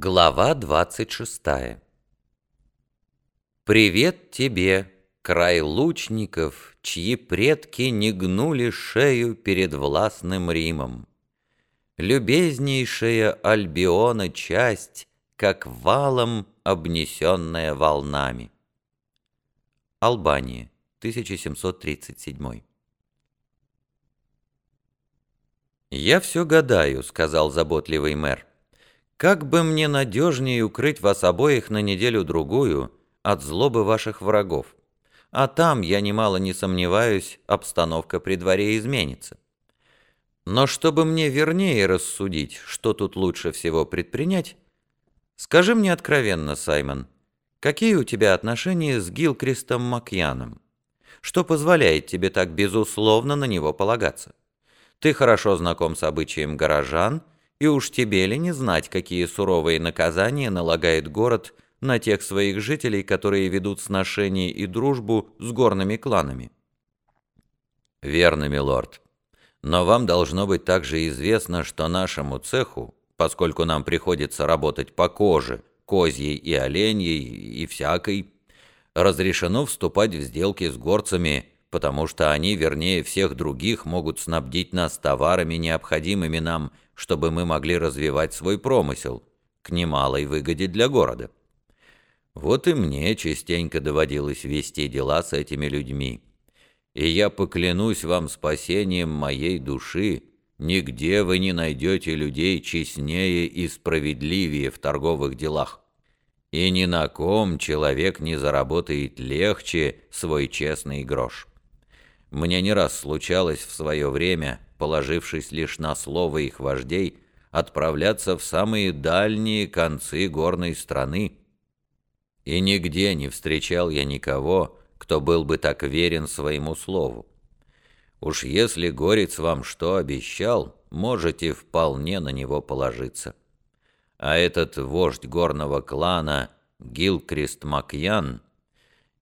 Глава 26 Привет тебе, край лучников, чьи предки не гнули шею перед властным Римом. Любезнейшая Альбиона часть, как валом обнесенная волнами. Албания, 1737 «Я все гадаю», — сказал заботливый мэр. Как бы мне надежнее укрыть вас обоих на неделю-другую от злобы ваших врагов? А там, я немало не сомневаюсь, обстановка при дворе изменится. Но чтобы мне вернее рассудить, что тут лучше всего предпринять, скажи мне откровенно, Саймон, какие у тебя отношения с Гилкристом Макьяном? Что позволяет тебе так безусловно на него полагаться? Ты хорошо знаком с обычаем горожан – и уж тебе ли не знать, какие суровые наказания налагает город на тех своих жителей, которые ведут сношения и дружбу с горными кланами? Верно, милорд. Но вам должно быть также известно, что нашему цеху, поскольку нам приходится работать по коже, козьей и оленьей и всякой, разрешено вступать в сделки с горцами, потому что они, вернее всех других, могут снабдить нас товарами, необходимыми нам чтобы мы могли развивать свой промысел к немалой выгоде для города. Вот и мне частенько доводилось вести дела с этими людьми. И я поклянусь вам спасением моей души, нигде вы не найдете людей честнее и справедливее в торговых делах. И ни на ком человек не заработает легче свой честный грош. Мне не раз случалось в свое время положившись лишь на слово их вождей, отправляться в самые дальние концы горной страны. И нигде не встречал я никого, кто был бы так верен своему слову. Уж если горец вам что обещал, можете вполне на него положиться. А этот вождь горного клана Гилкрист Макьян,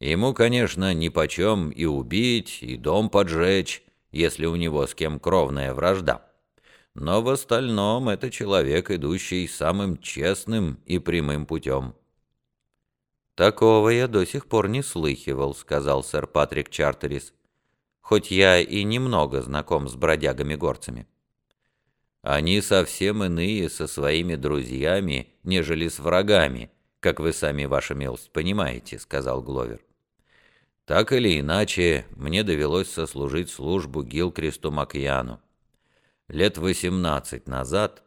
ему, конечно, нипочем и убить, и дом поджечь, если у него с кем кровная вражда. Но в остальном это человек, идущий самым честным и прямым путем. «Такого я до сих пор не слыхивал», — сказал сэр Патрик Чартерис, «хоть я и немного знаком с бродягами-горцами». «Они совсем иные со своими друзьями, нежели с врагами, как вы сами, ваша милость, понимаете», — сказал Гловер. Так или иначе, мне довелось сослужить службу Гилкристу Макьяну. Лет 18 назад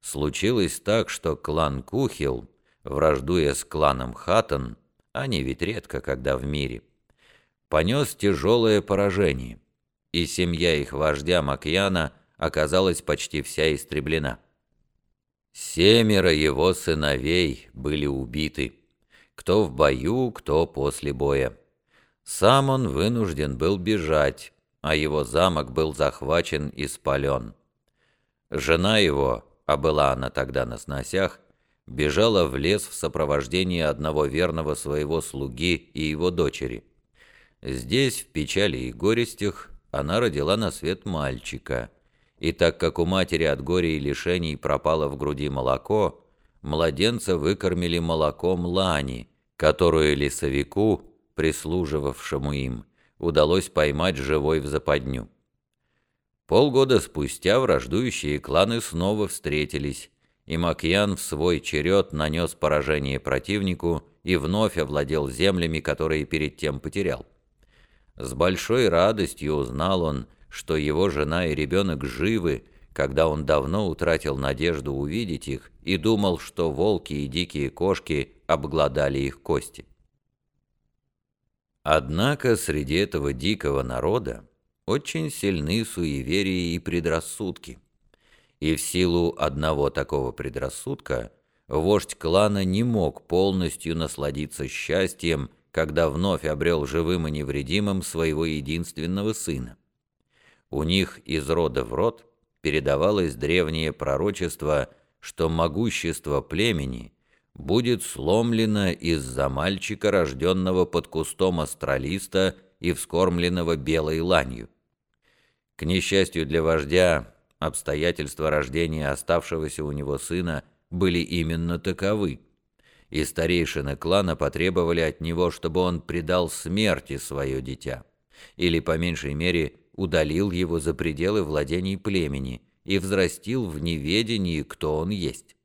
случилось так, что клан Кухил, враждуя с кланом Хаттон, они ведь редко когда в мире, понес тяжелое поражение, и семья их вождя Макьяна оказалась почти вся истреблена. Семеро его сыновей были убиты, кто в бою, кто после боя. Сам он вынужден был бежать, а его замок был захвачен и спален. Жена его, а была она тогда на сносях, бежала в лес в сопровождении одного верного своего слуги и его дочери. Здесь, в печали и горестях, она родила на свет мальчика. И так как у матери от горя и лишений пропало в груди молоко, младенца выкормили молоком лани, которую лесовику, прислуживавшему им, удалось поймать живой в западню. Полгода спустя враждующие кланы снова встретились, и Макьян в свой черед нанес поражение противнику и вновь овладел землями, которые перед тем потерял. С большой радостью узнал он, что его жена и ребенок живы, когда он давно утратил надежду увидеть их и думал, что волки и дикие кошки обглодали их кости. Однако среди этого дикого народа очень сильны суеверия и предрассудки. И в силу одного такого предрассудка вождь клана не мог полностью насладиться счастьем, когда вновь обрел живым и невредимым своего единственного сына. У них из рода в род передавалось древнее пророчество, что могущество племени – будет сломлена из-за мальчика, рожденного под кустом астралиста и вскормленного белой ланью. К несчастью для вождя, обстоятельства рождения оставшегося у него сына были именно таковы. И старейшины клана потребовали от него, чтобы он предал смерти свое дитя, или, по меньшей мере, удалил его за пределы владений племени и взрастил в неведении, кто он есть.